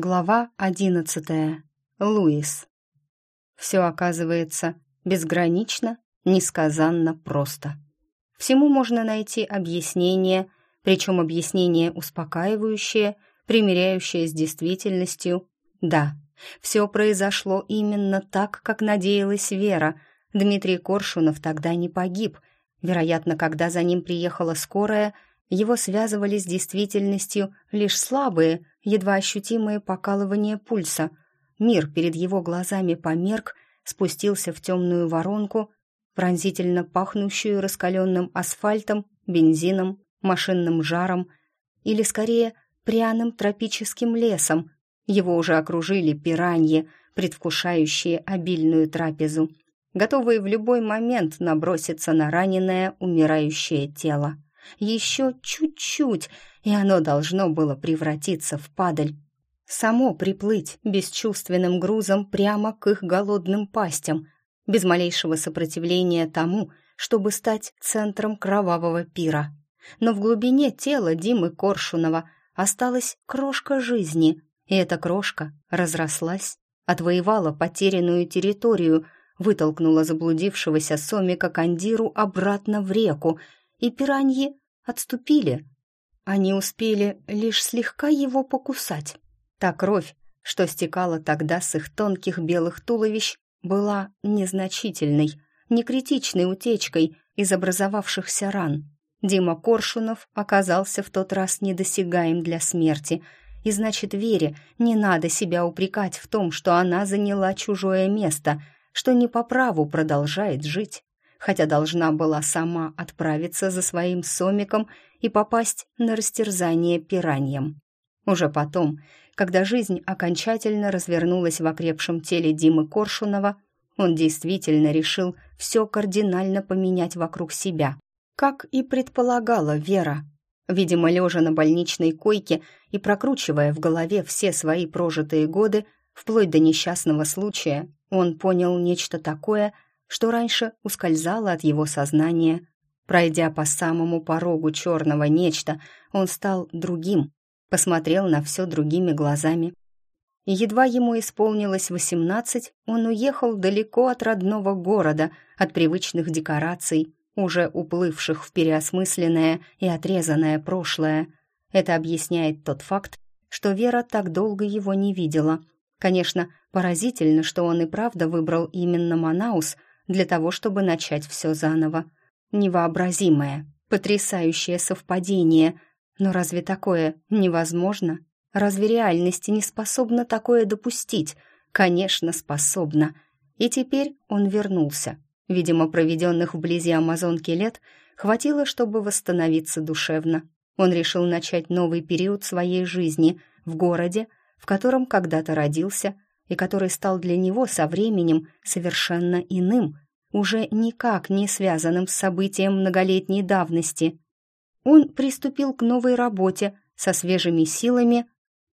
Глава одиннадцатая. Луис. Все оказывается безгранично, несказанно просто. Всему можно найти объяснение, причем объяснение успокаивающее, примиряющее с действительностью. Да, все произошло именно так, как надеялась Вера. Дмитрий Коршунов тогда не погиб. Вероятно, когда за ним приехала скорая – его связывали с действительностью лишь слабые, едва ощутимые покалывания пульса. Мир перед его глазами померк, спустился в темную воронку, пронзительно пахнущую раскаленным асфальтом, бензином, машинным жаром или, скорее, пряным тропическим лесом. Его уже окружили пираньи, предвкушающие обильную трапезу, готовые в любой момент наброситься на раненое, умирающее тело. Еще чуть-чуть, и оно должно было превратиться в падаль. Само приплыть бесчувственным грузом прямо к их голодным пастям, без малейшего сопротивления тому, чтобы стать центром кровавого пира. Но в глубине тела Димы Коршунова осталась крошка жизни, и эта крошка разрослась, отвоевала потерянную территорию, вытолкнула заблудившегося Сомика Кандиру обратно в реку и пираньи отступили. Они успели лишь слегка его покусать. Та кровь, что стекала тогда с их тонких белых туловищ, была незначительной, некритичной утечкой из образовавшихся ран. Дима Коршунов оказался в тот раз недосягаем для смерти, и значит, Вере не надо себя упрекать в том, что она заняла чужое место, что не по праву продолжает жить хотя должна была сама отправиться за своим сомиком и попасть на растерзание пираньям. Уже потом, когда жизнь окончательно развернулась в окрепшем теле Димы Коршунова, он действительно решил все кардинально поменять вокруг себя, как и предполагала Вера. Видимо, лежа на больничной койке и прокручивая в голове все свои прожитые годы, вплоть до несчастного случая, он понял нечто такое – что раньше ускользало от его сознания. Пройдя по самому порогу черного нечто, он стал другим, посмотрел на все другими глазами. Едва ему исполнилось восемнадцать, он уехал далеко от родного города, от привычных декораций, уже уплывших в переосмысленное и отрезанное прошлое. Это объясняет тот факт, что Вера так долго его не видела. Конечно, поразительно, что он и правда выбрал именно Манаус – для того, чтобы начать все заново. Невообразимое, потрясающее совпадение. Но разве такое невозможно? Разве реальность не способна такое допустить? Конечно, способна. И теперь он вернулся. Видимо, проведенных вблизи Амазонки лет хватило, чтобы восстановиться душевно. Он решил начать новый период своей жизни в городе, в котором когда-то родился – и который стал для него со временем совершенно иным, уже никак не связанным с событием многолетней давности. Он приступил к новой работе со свежими силами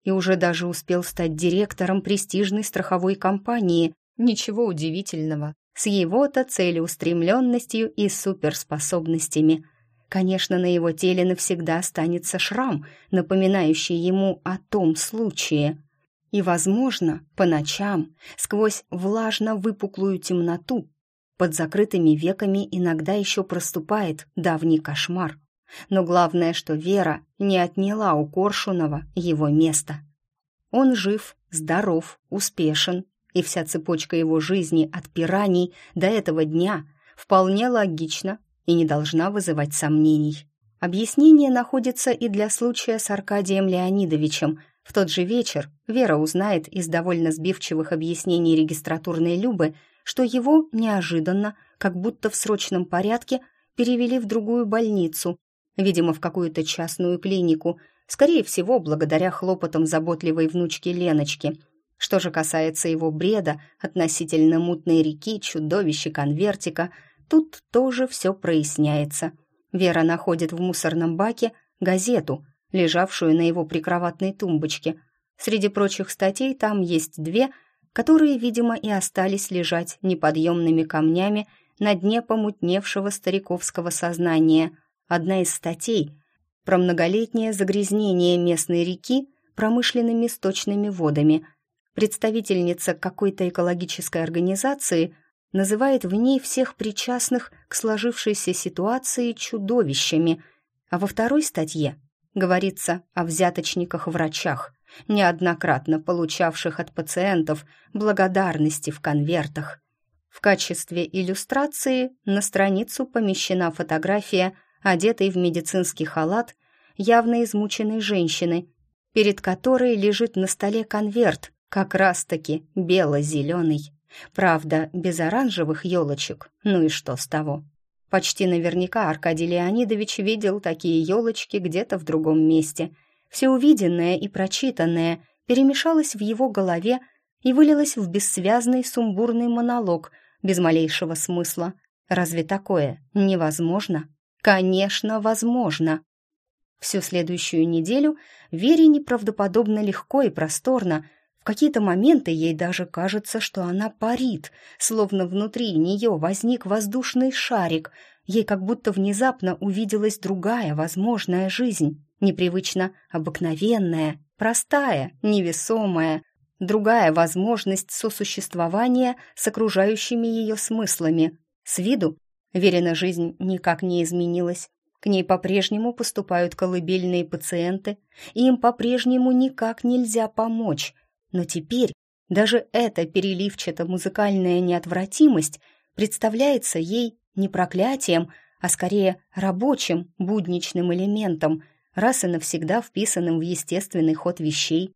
и уже даже успел стать директором престижной страховой компании. Ничего удивительного, с его-то целеустремленностью и суперспособностями. Конечно, на его теле навсегда останется шрам, напоминающий ему о том случае – и, возможно, по ночам, сквозь влажно-выпуклую темноту, под закрытыми веками иногда еще проступает давний кошмар. Но главное, что Вера не отняла у Коршунова его место. Он жив, здоров, успешен, и вся цепочка его жизни от пираний до этого дня вполне логична и не должна вызывать сомнений. Объяснение находится и для случая с Аркадием Леонидовичем – в тот же вечер Вера узнает из довольно сбивчивых объяснений регистратурной Любы, что его неожиданно, как будто в срочном порядке, перевели в другую больницу, видимо, в какую-то частную клинику, скорее всего, благодаря хлопотам заботливой внучки Леночки. Что же касается его бреда относительно мутной реки, чудовища конвертика, тут тоже все проясняется. Вера находит в мусорном баке газету, лежавшую на его прикроватной тумбочке. Среди прочих статей там есть две, которые, видимо, и остались лежать неподъемными камнями на дне помутневшего стариковского сознания. Одна из статей про многолетнее загрязнение местной реки промышленными сточными водами. Представительница какой-то экологической организации называет в ней всех причастных к сложившейся ситуации чудовищами, а во второй статье говорится о взяточниках-врачах, неоднократно получавших от пациентов благодарности в конвертах. В качестве иллюстрации на страницу помещена фотография одетой в медицинский халат явно измученной женщины, перед которой лежит на столе конверт, как раз-таки бело-зеленый. Правда, без оранжевых елочек, ну и что с того? Почти наверняка Аркадий Леонидович видел такие елочки где-то в другом месте. Все увиденное и прочитанное перемешалось в его голове и вылилось в бессвязный сумбурный монолог без малейшего смысла. Разве такое невозможно? Конечно, возможно. Всю следующую неделю Вере неправдоподобно легко и просторно. В какие-то моменты ей даже кажется, что она парит, словно внутри нее возник воздушный шарик. Ей как будто внезапно увиделась другая возможная жизнь, непривычно обыкновенная, простая, невесомая, другая возможность сосуществования с окружающими ее смыслами. С виду Верина жизнь никак не изменилась. К ней по-прежнему поступают колыбельные пациенты, и им по-прежнему никак нельзя помочь. Но теперь даже эта переливчато-музыкальная неотвратимость представляется ей не проклятием, а скорее рабочим, будничным элементом, раз и навсегда вписанным в естественный ход вещей.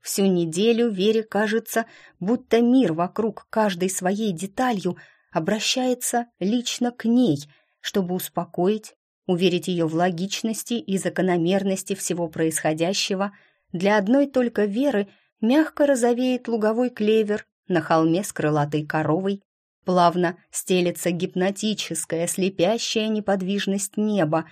Всю неделю Вере кажется, будто мир вокруг каждой своей деталью обращается лично к ней, чтобы успокоить, уверить ее в логичности и закономерности всего происходящего, для одной только веры мягко розовеет луговой клевер на холме с крылатой коровой, плавно стелется гипнотическая, слепящая неподвижность неба,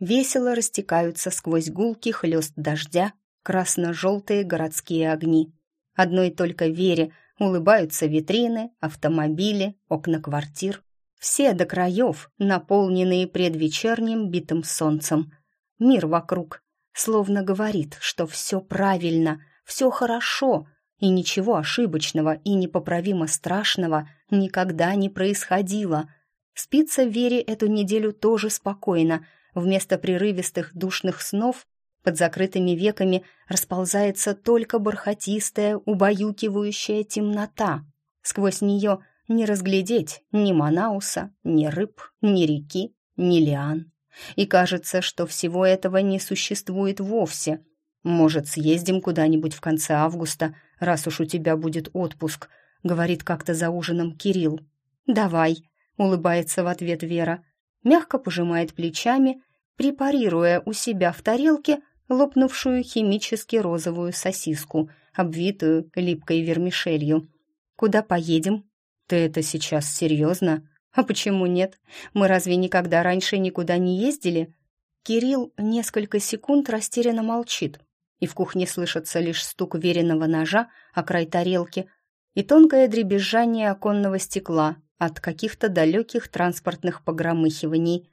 весело растекаются сквозь гулки хлёст дождя красно-желтые городские огни. Одной только вере улыбаются витрины, автомобили, окна квартир все до краев, наполненные предвечерним битым солнцем. Мир вокруг словно говорит, что все правильно, все хорошо, и ничего ошибочного и непоправимо страшного никогда не происходило. Спится Вере эту неделю тоже спокойно, вместо прерывистых душных снов под закрытыми веками расползается только бархатистая, убаюкивающая темнота. Сквозь нее не разглядеть ни Манауса, ни рыб, ни реки, ни лиан. И кажется, что всего этого не существует вовсе. Может, съездим куда-нибудь в конце августа, раз уж у тебя будет отпуск, говорит как-то за ужином Кирилл. Давай, улыбается в ответ Вера, мягко пожимает плечами, препарируя у себя в тарелке лопнувшую химически розовую сосиску, обвитую липкой вермишелью. Куда поедем? «Ты это сейчас серьезно? А почему нет? Мы разве никогда раньше никуда не ездили?» Кирилл несколько секунд растерянно молчит, и в кухне слышится лишь стук веренного ножа о край тарелки и тонкое дребезжание оконного стекла от каких-то далеких транспортных погромыхиваний.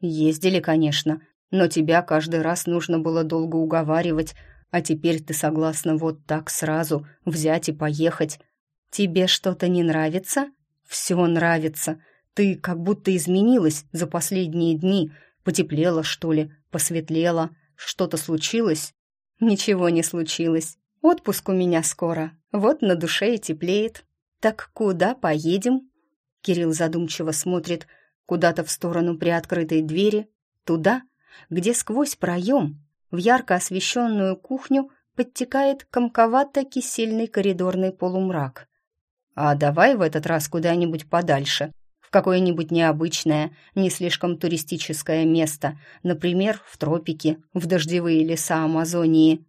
«Ездили, конечно, но тебя каждый раз нужно было долго уговаривать, а теперь ты согласна вот так сразу взять и поехать. «Тебе что-то не нравится?» «Все нравится. Ты как будто изменилась за последние дни. Потеплела, что ли? Посветлела? Что-то случилось?» «Ничего не случилось. Отпуск у меня скоро. Вот на душе и теплеет. Так куда поедем?» Кирилл задумчиво смотрит куда-то в сторону приоткрытой двери, туда, где сквозь проем в ярко освещенную кухню подтекает комковато-кисельный коридорный полумрак. А давай в этот раз куда-нибудь подальше, в какое-нибудь необычное, не слишком туристическое место, например, в тропики, в дождевые леса Амазонии.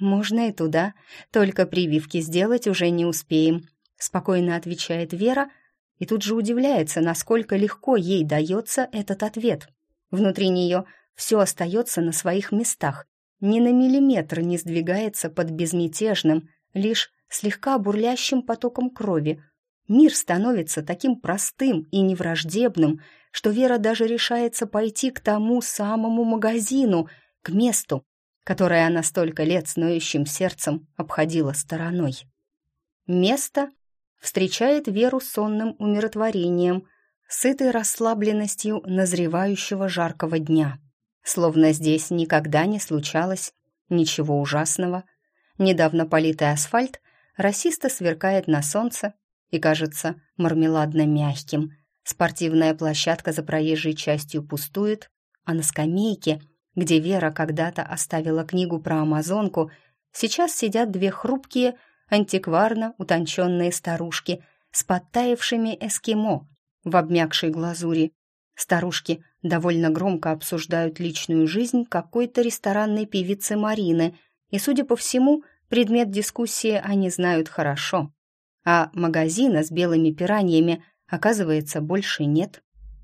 Можно и туда, только прививки сделать уже не успеем, спокойно отвечает Вера и тут же удивляется, насколько легко ей дается этот ответ. Внутри нее все остается на своих местах, ни на миллиметр не сдвигается под безмятежным, лишь слегка бурлящим потоком крови. Мир становится таким простым и невраждебным, что Вера даже решается пойти к тому самому магазину, к месту, которое она столько лет с ноющим сердцем обходила стороной. Место встречает Веру сонным умиротворением, сытой расслабленностью назревающего жаркого дня. Словно здесь никогда не случалось ничего ужасного. Недавно политый асфальт расисто сверкает на солнце и кажется мармеладно-мягким. Спортивная площадка за проезжей частью пустует, а на скамейке, где Вера когда-то оставила книгу про амазонку, сейчас сидят две хрупкие, антикварно утонченные старушки с подтаявшими эскимо в обмякшей глазури. Старушки довольно громко обсуждают личную жизнь какой-то ресторанной певицы Марины, и, судя по всему, предмет дискуссии они знают хорошо. А магазина с белыми пираньями, оказывается, больше нет.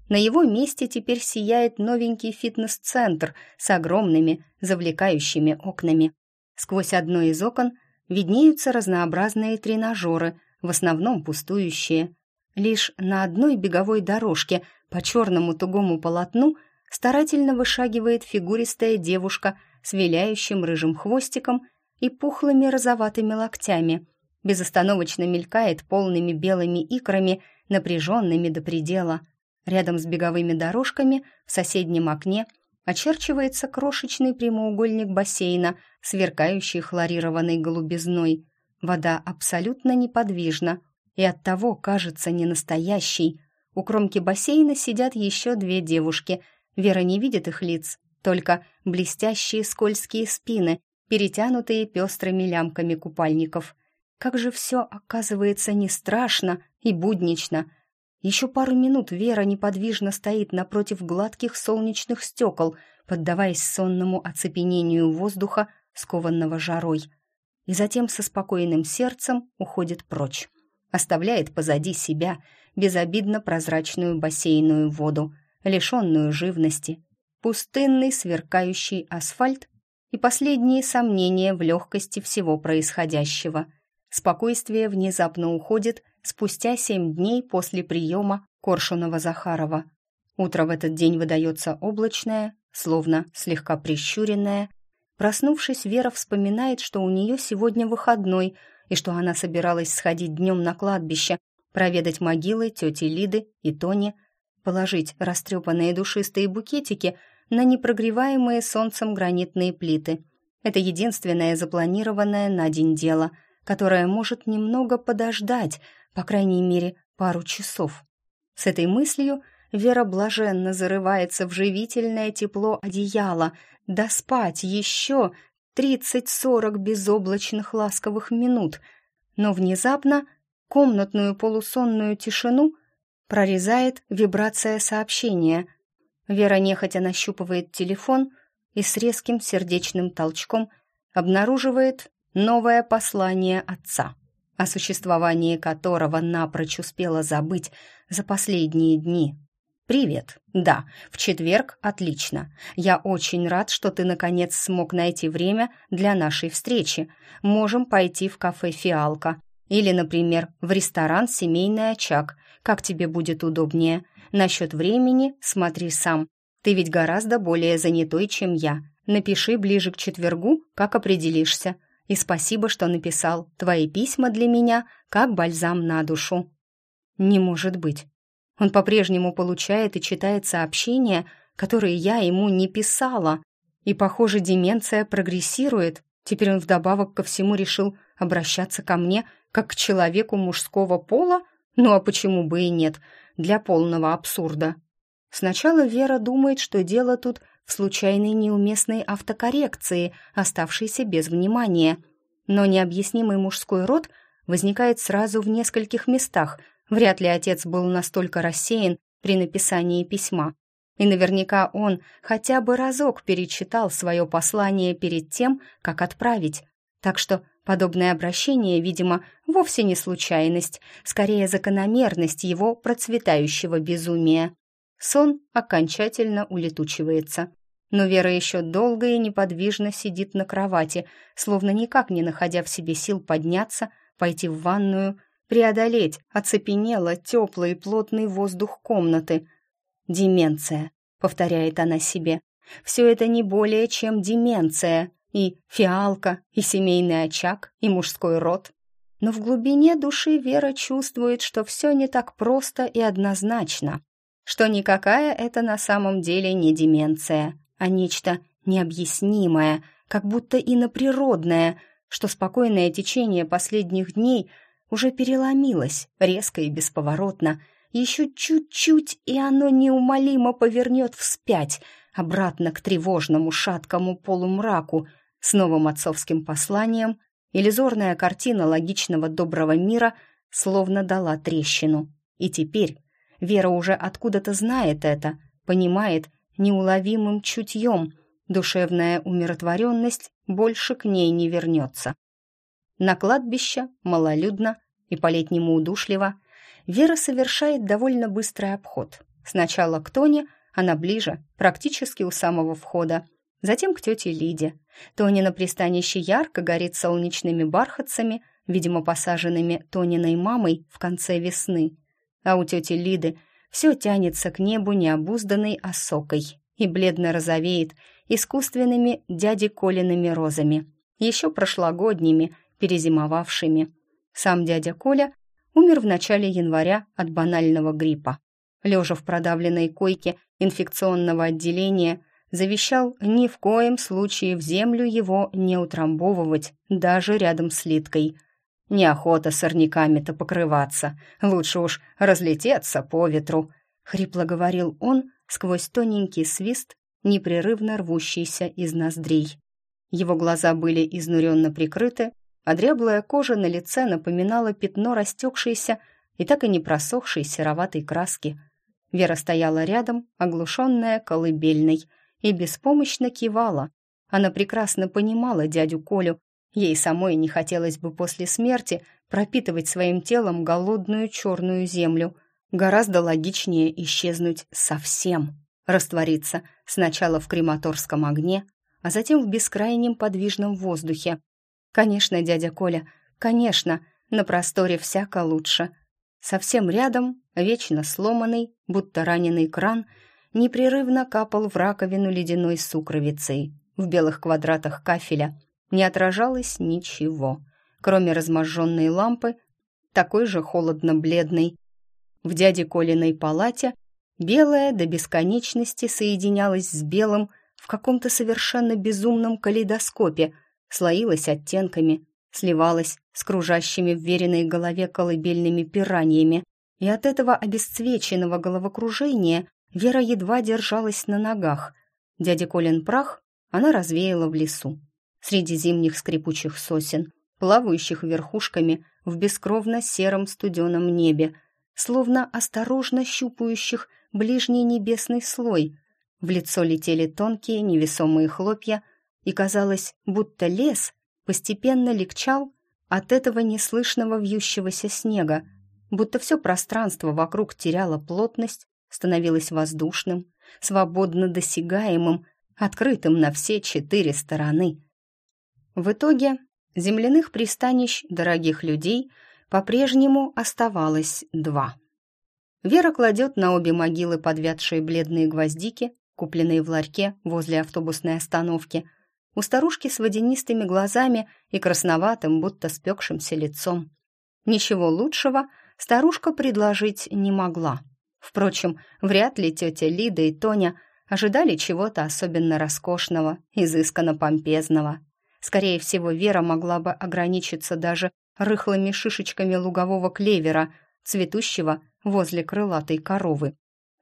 На его месте теперь сияет новенький фитнес-центр с огромными, завлекающими окнами. Сквозь одно из окон виднеются разнообразные тренажеры, в основном пустующие. Лишь на одной беговой дорожке по черному тугому полотну старательно вышагивает фигуристая девушка с виляющим рыжим хвостиком и пухлыми розоватыми локтями. Безостановочно мелькает полными белыми икрами, напряженными до предела. Рядом с беговыми дорожками в соседнем окне очерчивается крошечный прямоугольник бассейна, сверкающий хлорированной голубизной. Вода абсолютно неподвижна и оттого кажется ненастоящей. У кромки бассейна сидят еще две девушки. Вера не видит их лиц, только блестящие скользкие спины, перетянутые пестрыми лямками купальников. Как же все оказывается не страшно и буднично. Еще пару минут Вера неподвижно стоит напротив гладких солнечных стекол, поддаваясь сонному оцепенению воздуха, скованного жарой. И затем со спокойным сердцем уходит прочь. Оставляет позади себя безобидно прозрачную бассейную воду, лишенную живности, пустынный сверкающий асфальт и последние сомнения в легкости всего происходящего. Спокойствие внезапно уходит спустя семь дней после приема Коршунова-Захарова. Утро в этот день выдается облачное, словно слегка прищуренное. Проснувшись, Вера вспоминает, что у нее сегодня выходной и что она собиралась сходить днем на кладбище, проведать могилы тети Лиды и Тони, положить растрепанные душистые букетики – на непрогреваемые солнцем гранитные плиты. Это единственное запланированное на день дело, которое может немного подождать, по крайней мере, пару часов. С этой мыслью Вера блаженно зарывается в живительное тепло одеяла, да спать еще тридцать-сорок безоблачных ласковых минут. Но внезапно комнатную полусонную тишину прорезает вибрация сообщения. Вера нехотя нащупывает телефон и с резким сердечным толчком обнаруживает новое послание отца, о существовании которого напрочь успела забыть за последние дни. «Привет. Да, в четверг отлично. Я очень рад, что ты наконец смог найти время для нашей встречи. Можем пойти в кафе «Фиалка» или, например, в ресторан «Семейный очаг». Как тебе будет удобнее? Насчет времени смотри сам. Ты ведь гораздо более занятой, чем я. Напиши ближе к четвергу, как определишься. И спасибо, что написал. Твои письма для меня как бальзам на душу. Не может быть. Он по-прежнему получает и читает сообщения, которые я ему не писала. И, похоже, деменция прогрессирует. Теперь он вдобавок ко всему решил обращаться ко мне как к человеку мужского пола? Ну а почему бы и нет? для полного абсурда. Сначала Вера думает, что дело тут в случайной неуместной автокоррекции, оставшейся без внимания. Но необъяснимый мужской род возникает сразу в нескольких местах. Вряд ли отец был настолько рассеян при написании письма. И наверняка он хотя бы разок перечитал свое послание перед тем, как отправить. Так что Подобное обращение, видимо, вовсе не случайность, скорее закономерность его процветающего безумия. Сон окончательно улетучивается. Но Вера еще долго и неподвижно сидит на кровати, словно никак не находя в себе сил подняться, пойти в ванную, преодолеть оцепенело теплый и плотный воздух комнаты. «Деменция», — повторяет она себе. «Все это не более чем деменция, и фиалка, и семейный очаг, и мужской род. Но в глубине души Вера чувствует, что все не так просто и однозначно, что никакая это на самом деле не деменция, а нечто необъяснимое, как будто иноприродное, что спокойное течение последних дней уже переломилось резко и бесповоротно, еще чуть-чуть, и оно неумолимо повернет вспять, обратно к тревожному шаткому полумраку с новым отцовским посланием, иллюзорная картина логичного доброго мира словно дала трещину. И теперь Вера уже откуда-то знает это, понимает неуловимым чутьем, душевная умиротворенность больше к ней не вернется. На кладбище малолюдно и по-летнему удушливо Вера совершает довольно быстрый обход. Сначала к Тоне, она ближе, практически у самого входа, затем к тете Лиде. Тони на пристанище ярко горит солнечными бархатцами, видимо, посаженными Тониной мамой в конце весны. А у тети Лиды все тянется к небу необузданной осокой и бледно розовеет искусственными дяди Колиными розами, еще прошлогодними, перезимовавшими. Сам дядя Коля умер в начале января от банального гриппа. Лежа в продавленной койке инфекционного отделения, завещал ни в коем случае в землю его не утрамбовывать, даже рядом с Литкой. Неохота сорняками-то покрываться, лучше уж разлететься по ветру, хрипло говорил он сквозь тоненький свист, непрерывно рвущийся из ноздрей. Его глаза были изнуренно прикрыты, а дряблая кожа на лице напоминала пятно растекшейся и так и не просохшей сероватой краски. Вера стояла рядом, оглушенная колыбельной, и беспомощно кивала. Она прекрасно понимала дядю Колю, ей самой не хотелось бы после смерти пропитывать своим телом голодную черную землю. Гораздо логичнее исчезнуть совсем, раствориться сначала в крематорском огне, а затем в бескрайнем подвижном воздухе. Конечно, дядя Коля, конечно, на просторе всяко лучше. Совсем рядом, вечно сломанный, будто раненый кран, непрерывно капал в раковину ледяной сукровицей. В белых квадратах кафеля не отражалось ничего, кроме разможженной лампы, такой же холодно-бледной. В дяде Колиной палате белое до бесконечности соединялось с белым в каком-то совершенно безумном калейдоскопе, слоилось оттенками, сливалось с кружащими в веренной голове колыбельными пираньями, и от этого обесцвеченного головокружения Вера едва держалась на ногах. Дядя Колин прах она развеяла в лесу, среди зимних скрипучих сосен, плавающих верхушками в бескровно сером студеном небе, словно осторожно щупающих ближний небесный слой. В лицо летели тонкие невесомые хлопья, и казалось, будто лес постепенно легчал от этого неслышного вьющегося снега, будто все пространство вокруг теряло плотность, становилось воздушным, свободно досягаемым, открытым на все четыре стороны. В итоге земляных пристанищ дорогих людей по-прежнему оставалось два. Вера кладет на обе могилы подвядшие бледные гвоздики, купленные в ларьке возле автобусной остановки, у старушки с водянистыми глазами и красноватым, будто спекшимся лицом. Ничего лучшего старушка предложить не могла. Впрочем, вряд ли тетя Лида и Тоня ожидали чего-то особенно роскошного, изысканно помпезного. Скорее всего, Вера могла бы ограничиться даже рыхлыми шишечками лугового клевера, цветущего возле крылатой коровы.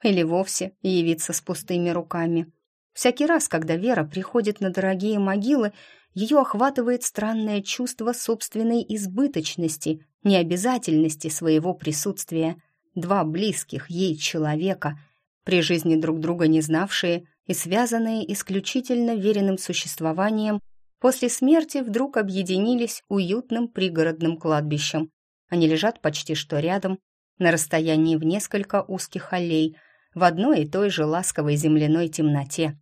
Или вовсе явиться с пустыми руками. Всякий раз, когда Вера приходит на дорогие могилы, ее охватывает странное чувство собственной избыточности, необязательности своего присутствия. Два близких ей человека, при жизни друг друга не знавшие и связанные исключительно веренным существованием, после смерти вдруг объединились уютным пригородным кладбищем. Они лежат почти что рядом, на расстоянии в несколько узких аллей, в одной и той же ласковой земляной темноте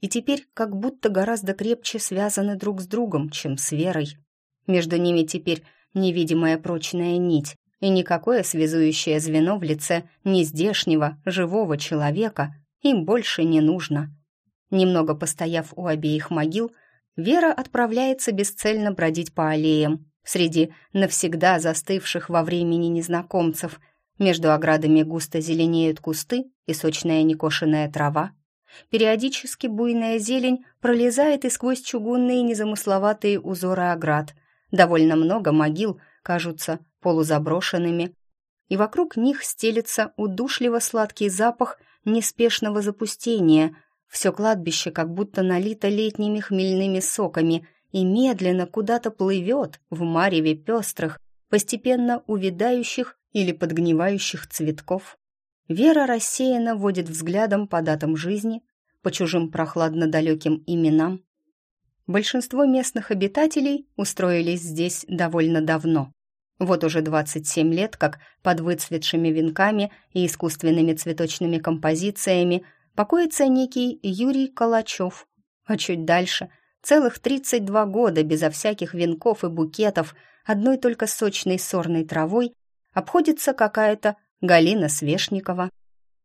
и теперь как будто гораздо крепче связаны друг с другом, чем с Верой. Между ними теперь невидимая прочная нить, и никакое связующее звено в лице нездешнего, живого человека им больше не нужно. Немного постояв у обеих могил, Вера отправляется бесцельно бродить по аллеям, среди навсегда застывших во времени незнакомцев. Между оградами густо зеленеют кусты и сочная некошенная трава. Периодически буйная зелень пролезает и сквозь чугунные незамысловатые узоры оград. Довольно много могил кажутся полузаброшенными, и вокруг них стелется удушливо сладкий запах неспешного запустения. Все кладбище как будто налито летними хмельными соками и медленно куда-то плывет в мареве пестрых, постепенно увядающих или подгнивающих цветков. Вера рассеянно водит взглядом по датам жизни, по чужим прохладно-далеким именам. Большинство местных обитателей устроились здесь довольно давно. Вот уже 27 лет, как под выцветшими венками и искусственными цветочными композициями покоится некий Юрий Калачев. А чуть дальше целых 32 года безо всяких венков и букетов, одной только сочной сорной травой, обходится какая-то Галина Свешникова.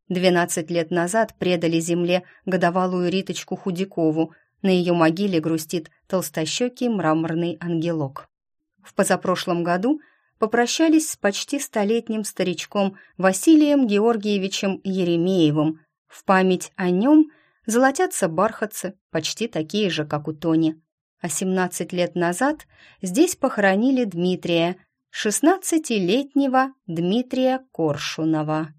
Двенадцать лет назад предали земле годовалую Риточку Худякову. На ее могиле грустит толстощекий мраморный ангелок. В позапрошлом году попрощались с почти столетним старичком Василием Георгиевичем Еремеевым. В память о нем золотятся бархатцы, почти такие же, как у Тони. А 17 лет назад здесь похоронили Дмитрия, шестнадцатилетнего Дмитрия Коршунова.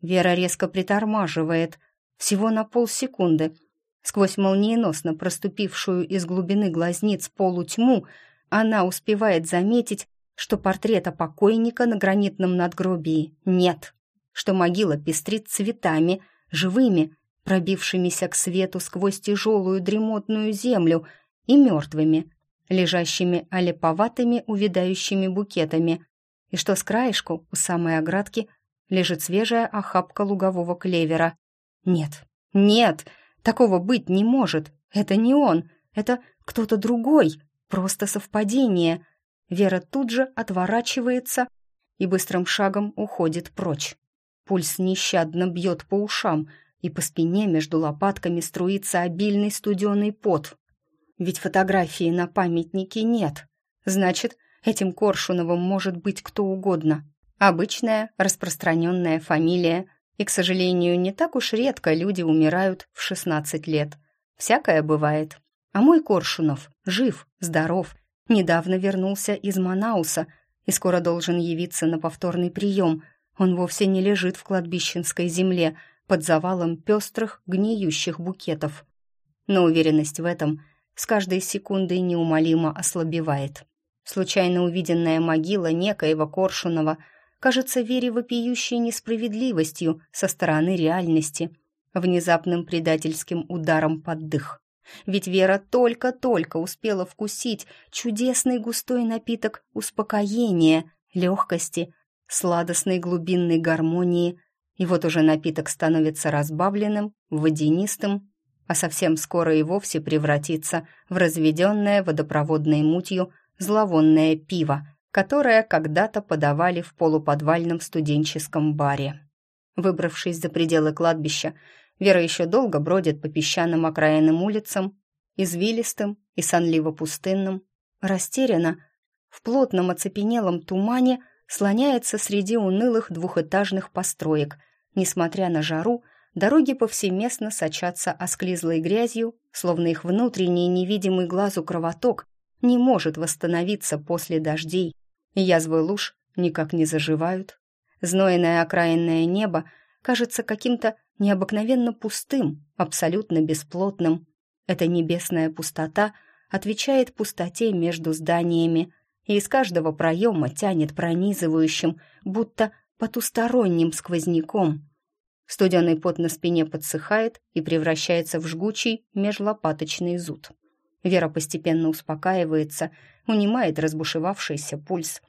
Вера резко притормаживает, всего на полсекунды. Сквозь молниеносно проступившую из глубины глазниц полутьму она успевает заметить, что портрета покойника на гранитном надгробии нет, что могила пестрит цветами, живыми, пробившимися к свету сквозь тяжелую дремотную землю, и мертвыми, лежащими олеповатыми увядающими букетами, и что с краешку, у самой оградки, лежит свежая охапка лугового клевера. Нет, нет, такого быть не может. Это не он, это кто-то другой, просто совпадение. Вера тут же отворачивается и быстрым шагом уходит прочь. Пульс нещадно бьет по ушам, и по спине между лопатками струится обильный студеный пот. Ведь фотографии на памятнике нет. Значит, этим Коршуновым может быть кто угодно. Обычная, распространенная фамилия. И, к сожалению, не так уж редко люди умирают в 16 лет. Всякое бывает. А мой Коршунов жив, здоров, недавно вернулся из Манауса и скоро должен явиться на повторный прием. Он вовсе не лежит в кладбищенской земле под завалом пестрых, гниющих букетов. Но уверенность в этом с каждой секундой неумолимо ослабевает. Случайно увиденная могила некоего Коршунова кажется Вере вопиющей несправедливостью со стороны реальности, внезапным предательским ударом под дых. Ведь Вера только-только успела вкусить чудесный густой напиток успокоения, легкости, сладостной глубинной гармонии, и вот уже напиток становится разбавленным, водянистым, а совсем скоро и вовсе превратится в разведенное водопроводной мутью зловонное пиво, которое когда-то подавали в полуподвальном студенческом баре. Выбравшись за пределы кладбища, Вера еще долго бродит по песчаным окраинным улицам, извилистым и сонливо-пустынным, растеряна, в плотном оцепенелом тумане слоняется среди унылых двухэтажных построек, несмотря на жару, Дороги повсеместно сочатся осклизлой грязью, словно их внутренний невидимый глазу кровоток не может восстановиться после дождей. Язвы луж никак не заживают. Знойное окраинное небо кажется каким-то необыкновенно пустым, абсолютно бесплотным. Эта небесная пустота отвечает пустоте между зданиями, и из каждого проема тянет пронизывающим, будто потусторонним сквозняком. Студеный пот на спине подсыхает и превращается в жгучий межлопаточный зуд. Вера постепенно успокаивается, унимает разбушевавшийся пульс.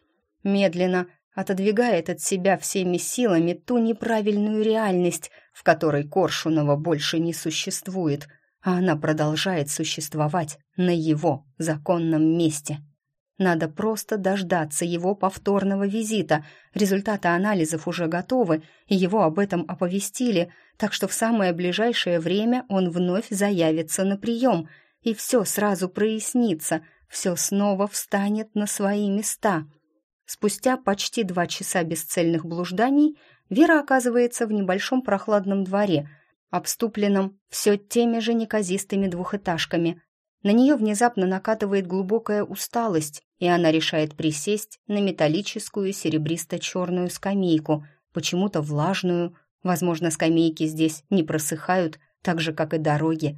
Медленно отодвигает от себя всеми силами ту неправильную реальность, в которой Коршунова больше не существует, а она продолжает существовать на его законном месте. Надо просто дождаться его повторного визита. Результаты анализов уже готовы, и его об этом оповестили, так что в самое ближайшее время он вновь заявится на прием. и все сразу прояснится, все снова встанет на свои места. Спустя почти два часа бесцельных блужданий Вера оказывается в небольшом прохладном дворе, обступленном все теми же неказистыми двухэтажками. На нее внезапно накатывает глубокая усталость, и она решает присесть на металлическую серебристо-черную скамейку, почему-то влажную. Возможно, скамейки здесь не просыхают, так же, как и дороги.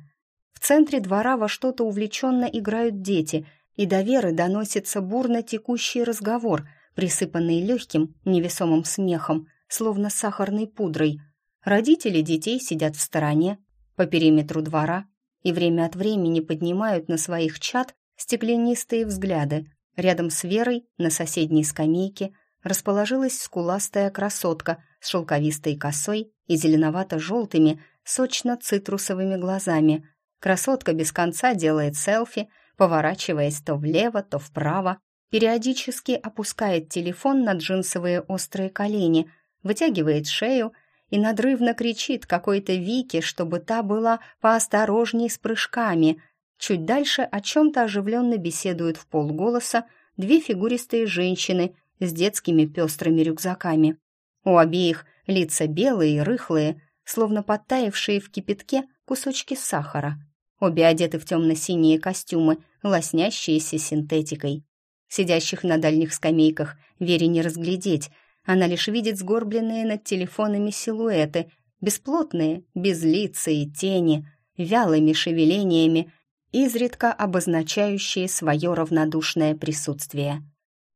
В центре двора во что-то увлеченно играют дети, и до Веры доносится бурно текущий разговор, присыпанный легким, невесомым смехом, словно сахарной пудрой. Родители детей сидят в стороне, по периметру двора, и время от времени поднимают на своих чад стеклянистые взгляды, Рядом с Верой на соседней скамейке расположилась скуластая красотка с шелковистой косой и зеленовато-желтыми, сочно-цитрусовыми глазами. Красотка без конца делает селфи, поворачиваясь то влево, то вправо, периодически опускает телефон на джинсовые острые колени, вытягивает шею и надрывно кричит какой-то Вике, чтобы та была поосторожней с прыжками — Чуть дальше о чем-то оживленно беседуют в полголоса две фигуристые женщины с детскими пестрыми рюкзаками. У обеих лица белые и рыхлые, словно подтаявшие в кипятке кусочки сахара. Обе одеты в темно-синие костюмы, лоснящиеся синтетикой. Сидящих на дальних скамейках Вере не разглядеть, она лишь видит сгорбленные над телефонами силуэты, бесплотные, безлицые тени, вялыми шевелениями изредка обозначающие свое равнодушное присутствие.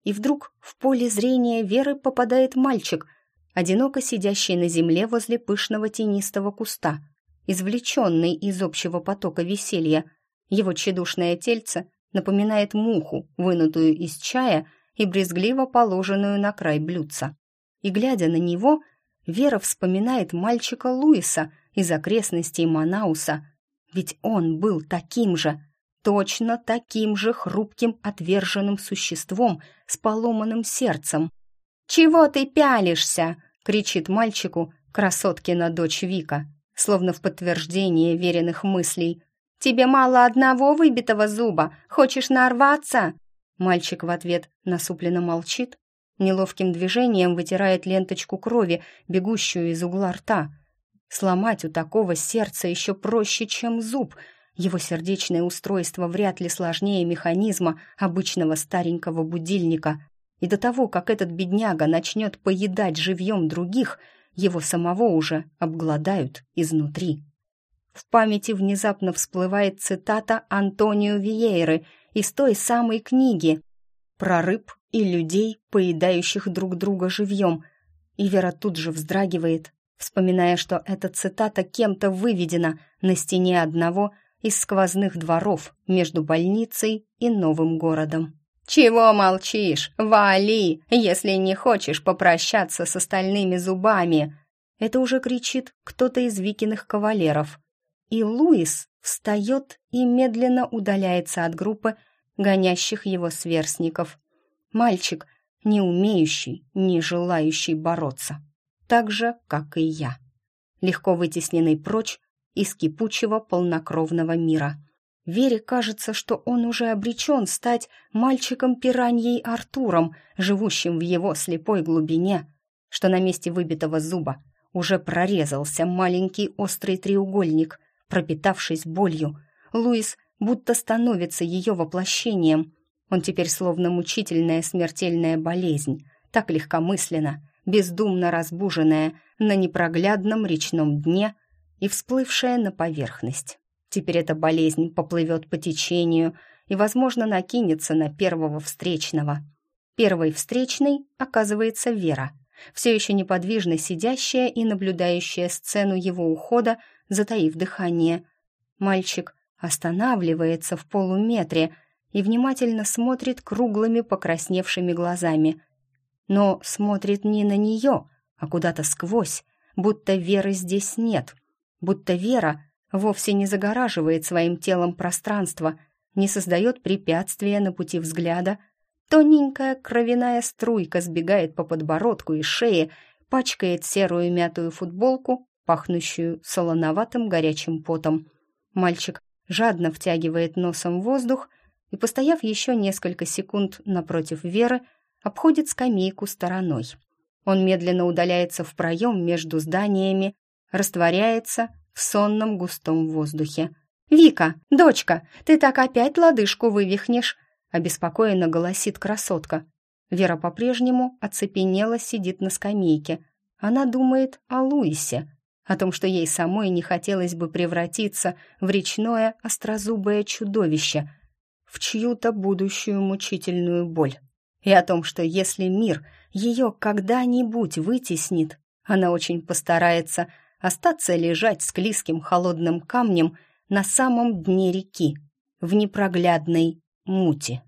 И вдруг в поле зрения Веры попадает мальчик, одиноко сидящий на земле возле пышного тенистого куста, извлеченный из общего потока веселья. Его тщедушное тельце напоминает муху, вынутую из чая и брезгливо положенную на край блюдца. И, глядя на него, Вера вспоминает мальчика Луиса из окрестностей Манауса, ведь он был таким же, точно таким же хрупким, отверженным существом с поломанным сердцем. «Чего ты пялишься?» — кричит мальчику красоткина дочь Вика, словно в подтверждение веренных мыслей. «Тебе мало одного выбитого зуба? Хочешь нарваться?» Мальчик в ответ насупленно молчит, неловким движением вытирает ленточку крови, бегущую из угла рта — Сломать у такого сердца еще проще, чем зуб. Его сердечное устройство вряд ли сложнее механизма обычного старенького будильника. И до того, как этот бедняга начнет поедать живьем других, его самого уже обгладают изнутри. В памяти внезапно всплывает цитата Антонио Виейры из той самой книги про рыб и людей, поедающих друг друга живьем. И Вера тут же вздрагивает, вспоминая, что эта цитата кем-то выведена на стене одного из сквозных дворов между больницей и новым городом. «Чего молчишь? Вали, если не хочешь попрощаться с остальными зубами!» Это уже кричит кто-то из Викиных кавалеров. И Луис встает и медленно удаляется от группы гонящих его сверстников. Мальчик, не умеющий, не желающий бороться так же, как и я. Легко вытесненный прочь из кипучего полнокровного мира. Вере кажется, что он уже обречен стать мальчиком-пираньей Артуром, живущим в его слепой глубине, что на месте выбитого зуба уже прорезался маленький острый треугольник, пропитавшись болью. Луис будто становится ее воплощением. Он теперь словно мучительная смертельная болезнь, так легкомысленно, бездумно разбуженная на непроглядном речном дне и всплывшая на поверхность. Теперь эта болезнь поплывет по течению и, возможно, накинется на первого встречного. Первой встречной оказывается Вера, все еще неподвижно сидящая и наблюдающая сцену его ухода, затаив дыхание. Мальчик останавливается в полуметре и внимательно смотрит круглыми покрасневшими глазами но смотрит не на нее, а куда-то сквозь, будто Веры здесь нет, будто Вера вовсе не загораживает своим телом пространство, не создает препятствия на пути взгляда. Тоненькая кровяная струйка сбегает по подбородку и шее, пачкает серую мятую футболку, пахнущую солоноватым горячим потом. Мальчик жадно втягивает носом воздух и, постояв еще несколько секунд напротив Веры, обходит скамейку стороной. Он медленно удаляется в проем между зданиями, растворяется в сонном густом воздухе. «Вика, дочка, ты так опять лодыжку вывихнешь!» обеспокоенно голосит красотка. Вера по-прежнему оцепенела сидит на скамейке. Она думает о Луисе, о том, что ей самой не хотелось бы превратиться в речное острозубое чудовище, в чью-то будущую мучительную боль. И о том, что если мир ее когда-нибудь вытеснит, она очень постарается остаться лежать с клизким холодным камнем на самом дне реки, в непроглядной мути.